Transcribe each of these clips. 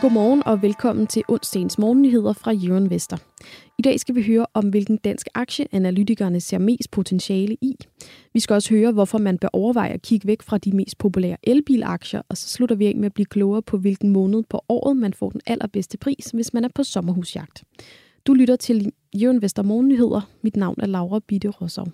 Godmorgen og velkommen til onsdagens morgennyheder fra Jørgen Vester. I dag skal vi høre om, hvilken dansk aktie analytikerne ser mest potentiale i. Vi skal også høre, hvorfor man bør overveje at kigge væk fra de mest populære elbilaktier, og så slutter vi af med at blive klogere på, hvilken måned på året man får den allerbedste pris, hvis man er på sommerhusjagt. Du lytter til Jørgen Vester Morgennyheder. Mit navn er Laura Bitte Rossov.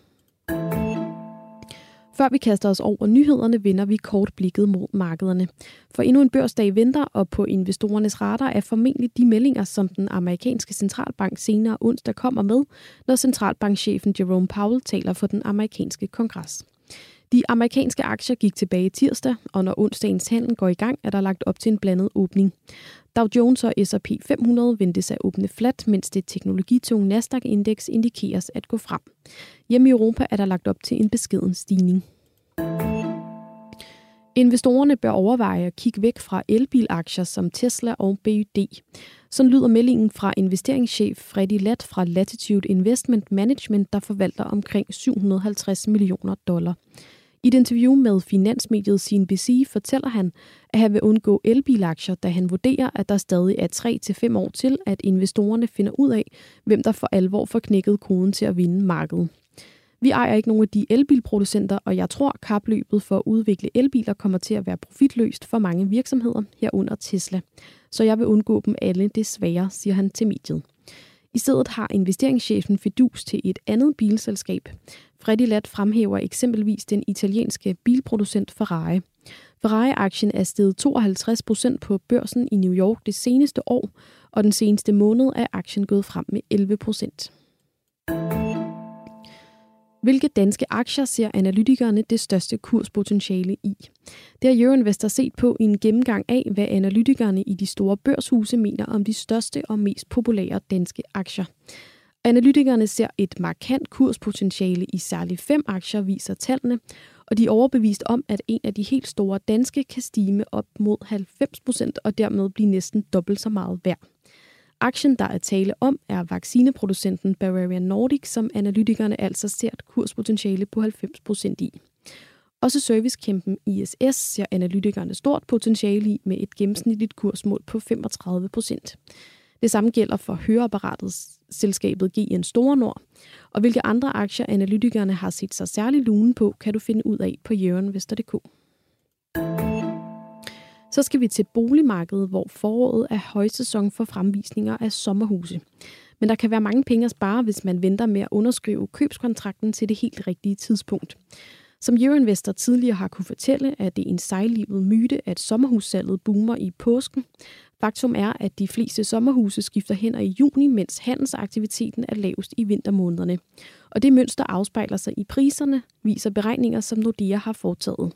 Før vi kaster os over nyhederne, vender vi kort blikket mod markederne. For endnu en børsdag venter, og på investorernes radar er formentlig de meldinger, som den amerikanske centralbank senere onsdag kommer med, når centralbankchefen Jerome Powell taler for den amerikanske kongres. De amerikanske aktier gik tilbage tirsdag, og når onsdagens handel går i gang, er der lagt op til en blandet åbning. Dow Jones og S&P 500 ventes at åbne fladt, mens det teknologitunge Nasdaq-indeks indikeres at gå frem. Hjemme i Europa er der lagt op til en beskeden stigning. Investorerne bør overveje at kigge væk fra elbilaktier som Tesla og BYD. Sådan lyder meldingen fra investeringschef Freddy Latt fra Latitude Investment Management, der forvalter omkring 750 millioner dollar. I et interview med finansmediet CNBC fortæller han, at han vil undgå elbilaktier, da han vurderer, at der stadig er 3-5 år til, at investorerne finder ud af, hvem der for alvor får knækket koden til at vinde markedet. Vi ejer ikke nogen af de elbilproducenter, og jeg tror, kapløbet for at udvikle elbiler kommer til at være profitløst for mange virksomheder, herunder Tesla. Så jeg vil undgå dem alle desværre, siger han til mediet. I stedet har investeringschefen fidus til et andet bilselskab. Freddy Lat fremhæver eksempelvis den italienske bilproducent Ferrari. Ferrari-aktien er steget 52 procent på børsen i New York det seneste år, og den seneste måned er aktien gået frem med 11 procent. Hvilke danske aktier ser analytikerne det største kurspotentiale i? Det har Euroinvestor set på i en gennemgang af, hvad analytikerne i de store børshuse mener om de største og mest populære danske aktier. Analytikerne ser et markant kurspotentiale i særligt fem aktier, viser tallene, og de er overbevist om, at en af de helt store danske kan stige med op mod 90 procent og dermed blive næsten dobbelt så meget værd. Aktien, der er tale om, er vaccineproducenten Bavarian Nordic, som analytikerne altså ser et kurspotentiale på 90% i. Også servicekæmpen ISS ser analytikerne stort potentiale i med et gennemsnitligt kursmål på 35 procent. Det samme gælder for høreapparatet selskabet GN Store Nord. Og hvilke andre aktier analytikerne har set sig særlig lune på, kan du finde ud af på jørgenvester.dk. Så skal vi til boligmarkedet, hvor foråret er højsæson for fremvisninger af sommerhuse. Men der kan være mange penge at spare, hvis man venter med at underskrive købskontrakten til det helt rigtige tidspunkt. Som Euroinvestor tidligere har kunne fortælle, er det en sejlivet myte, at sommerhussalget boomer i påsken. Faktum er, at de fleste sommerhuse skifter hen i juni, mens handelsaktiviteten er lavest i vintermånederne. Og det mønster afspejler sig i priserne, viser beregninger, som Nordea har foretaget.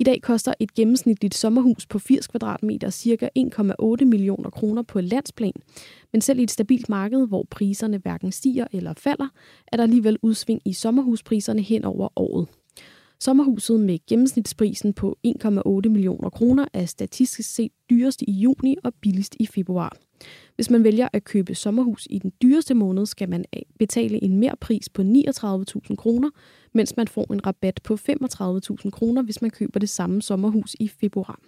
I dag koster et gennemsnitligt sommerhus på 80 kvadratmeter ca. 1,8 millioner kroner på landsplan. Men selv i et stabilt marked, hvor priserne hverken stiger eller falder, er der alligevel udsving i sommerhuspriserne hen over året. Sommerhuset med gennemsnitsprisen på 1,8 millioner kroner er statistisk set dyrest i juni og billigst i februar. Hvis man vælger at købe sommerhus i den dyreste måned, skal man betale en mere pris på 39.000 kroner, mens man får en rabat på 35.000 kroner, hvis man køber det samme sommerhus i februar.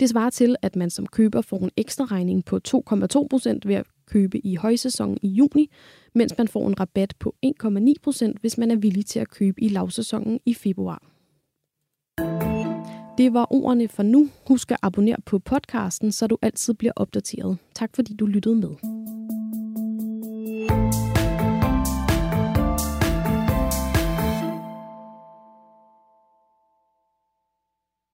Det svarer til, at man som køber får en ekstra regning på 2,2 procent ved at købe i højsæsonen i juni, mens man får en rabat på 1,9 procent, hvis man er villig til at købe i lavsæsonen i februar. Det var ordene for nu. Husk at abonnere på podcasten, så du altid bliver opdateret. Tak fordi du lyttede med.